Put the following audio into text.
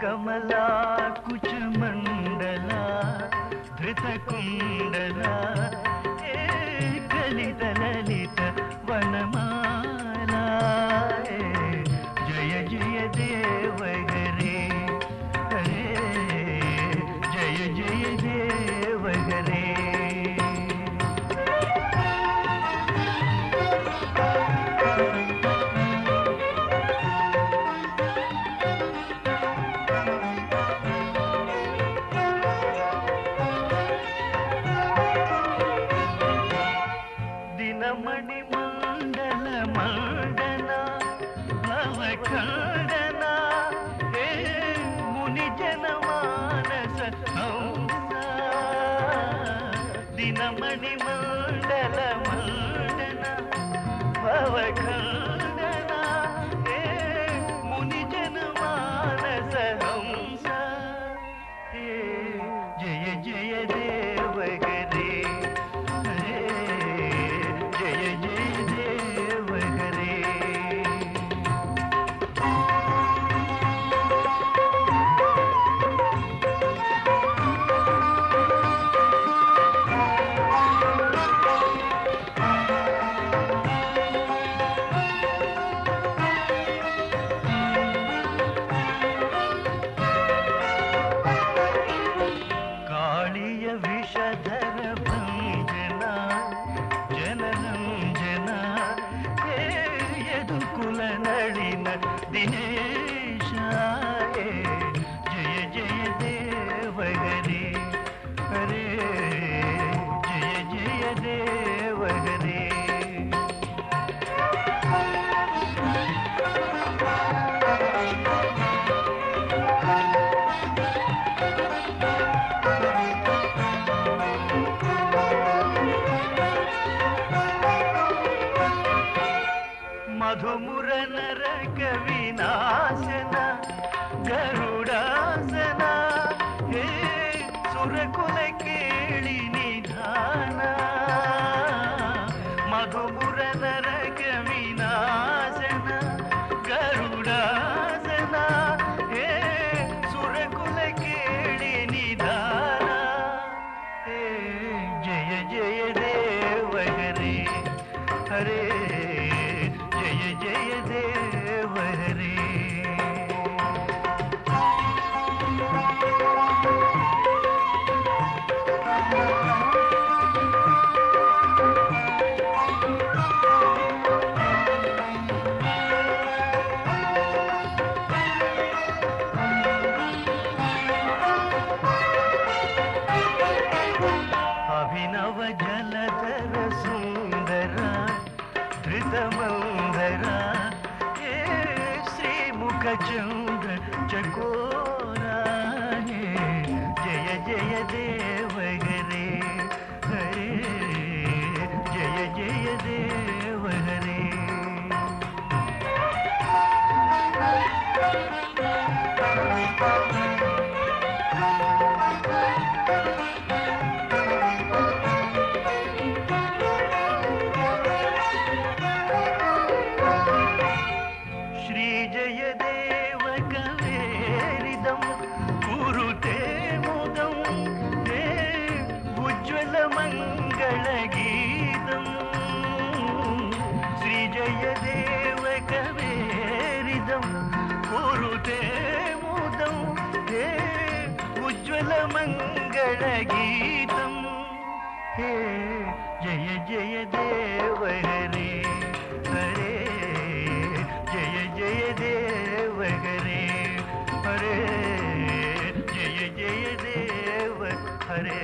कमला कुच मण्डला पृथकीण्डला मुनि जनमान जय जय देव ನಳಿನ ದಿನೇಶ మధుముర నరక వినాశన గరుడాసన హే సురకుల కేళి నిధాన మధుముర నరక వినాశన గరుడాసన హే సురకుల కేళి నిధాన హే జయ జయ దేవ హరే హరే भजनधर सुन्दरा धृतमन्धरा हे श्रीमुखचन्द्र चको గురుదేవం గురుదేవుదం హే ఉజ్వల మంగళ గీతం హే జయ జయ దేవ హరే హరే జయ జయ దేవ హరే హరే జయ జయ దేవ హరే